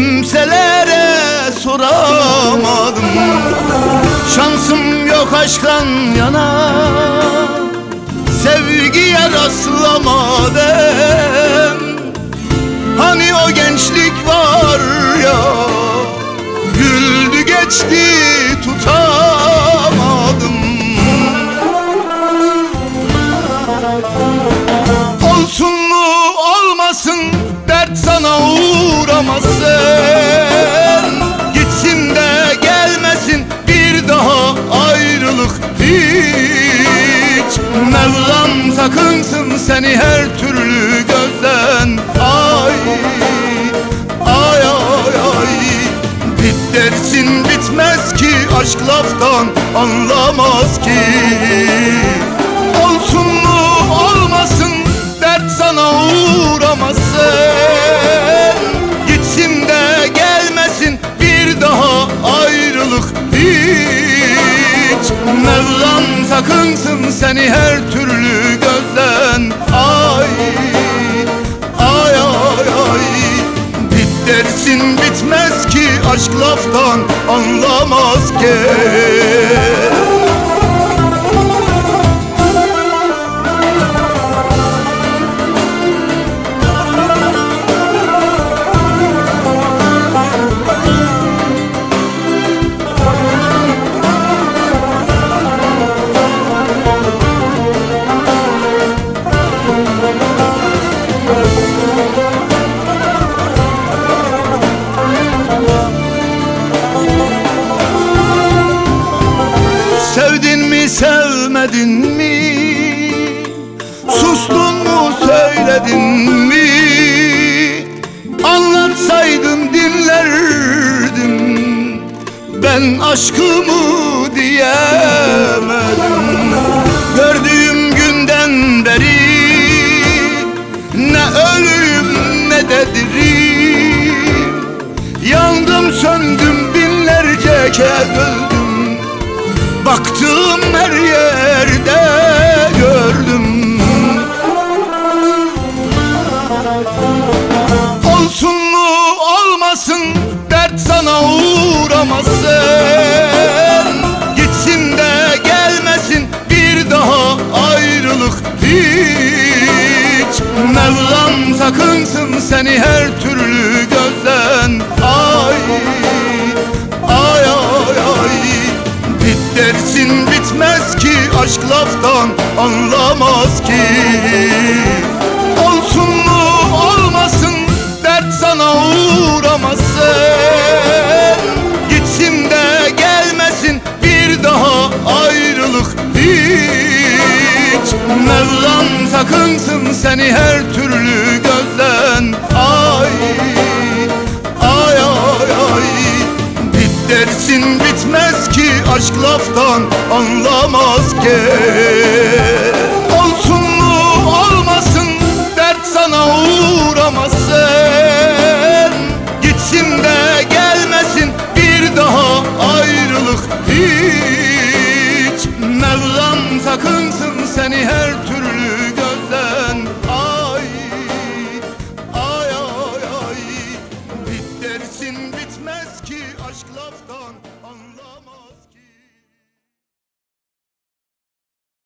Kimselere soramadım. Şansım yok aşktan yana Sevgiye rastlamadım. Hani o gençlik var ya Güldü geçti hiç. Mevlam sakınsın seni her türlü gözden. Ay ay ay ay. Bit dersin bitmez ki aşk laftan anlamaz ki Mevlam sakınsın seni her türlü gözden. Ay ay ay ay. Bit dersin bitmez ki aşk laftan anlamaz ki sevmedin mi? Sustun mu söyledin mi? Anlatsaydın dinlerdim Ben aşkımı diyemedim. Gördüğüm günden beri Ne ölüm ne de dirim Yandım söndüm binlerce kez. öldüm Baktım her yerde aşk laftan anlamaz ki. Olsun mu olmasın dert sana uğramasın Gitsin de gelmesin bir daha ayrılık hiç. Mevlam sakınsın seni her türlü gözden. Ay ay ay ay. Bit dersin bitmez ki aşk laftan anlamaz ki. Olsun mu olmasın dert sana uğramasın Gitsin de gelmesin bir daha ayrılık hiç. Mevlam sakınsın seni her türlü